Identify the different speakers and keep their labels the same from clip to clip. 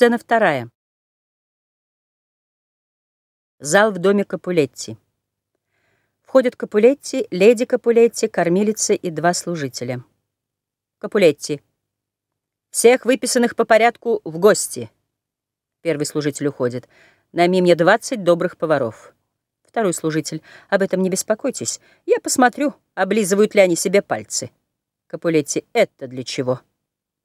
Speaker 1: Сцена вторая. Зал в доме Капулетти. Входят Капулетти, леди Капулетти, кормилица и два служителя. Капулетти. Всех выписанных по порядку в гости. Первый служитель уходит. Найми мне двадцать добрых поваров. Второй служитель. Об этом не беспокойтесь. Я посмотрю, облизывают ли они себе пальцы. Капулетти. Это для чего?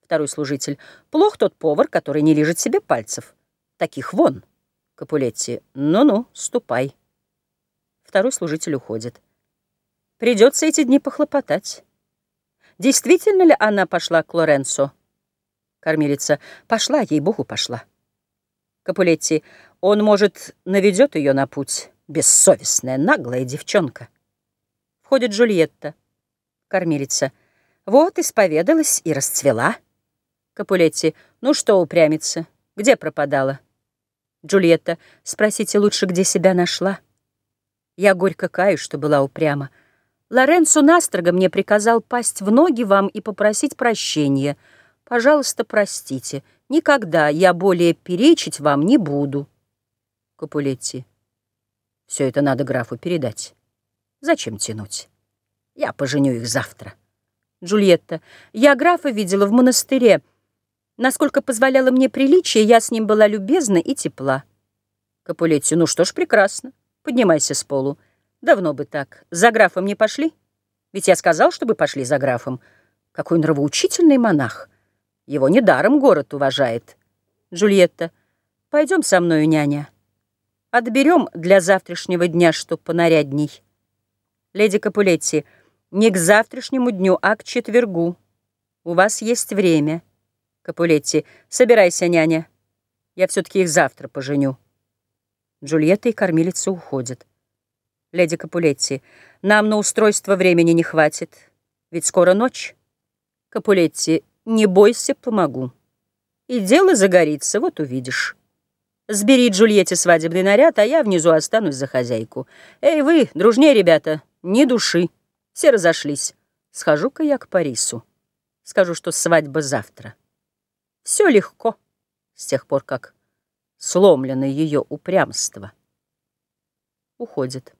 Speaker 1: Второй служитель. Плох тот повар, который не лежит себе пальцев. Таких вон. Капулетти. Ну-ну, ступай. Второй служитель уходит. Придется эти дни похлопотать. Действительно ли она пошла к Лоренцо? Кормилица. Пошла, ей-богу, пошла. Капулетти. Он, может, наведет ее на путь. Бессовестная, наглая девчонка. Входит Джульетта. Кормилица. Вот, исповедалась и расцвела. Капулетти. Ну что упрямиться? Где пропадала? Джульетта. Спросите лучше, где себя нашла. Я горько каюсь, что была упряма. Лоренцо настрого мне приказал пасть в ноги вам и попросить прощения. Пожалуйста, простите. Никогда я более перечить вам не буду. Капулетти. Все это надо графу передать. Зачем тянуть? Я поженю их завтра. Джульетта. Я графа видела в монастыре. Насколько позволяло мне приличие, я с ним была любезна и тепла. Капулетти, ну что ж, прекрасно. Поднимайся с полу. Давно бы так. За графом не пошли? Ведь я сказал, чтобы пошли за графом. Какой нравоучительный монах. Его недаром город уважает. Джульетта, пойдем со мною, няня. Отберем для завтрашнего дня, что понарядней. Леди Капулетти, не к завтрашнему дню, а к четвергу. У вас есть время. Капулетти, собирайся, няня. Я все-таки их завтра поженю. Джульетта и кормилица уходят. Леди Капулетти, нам на устройство времени не хватит, ведь скоро ночь. Капулетти, не бойся, помогу. И дело загорится, вот увидишь. Сбери Джульетте свадебный наряд, а я внизу останусь за хозяйку. Эй, вы, дружнее, ребята, ни души. Все разошлись. Схожу-ка я к Парису. Скажу, что свадьба завтра. Все легко, с тех пор, как сломлено ее упрямство. Уходит.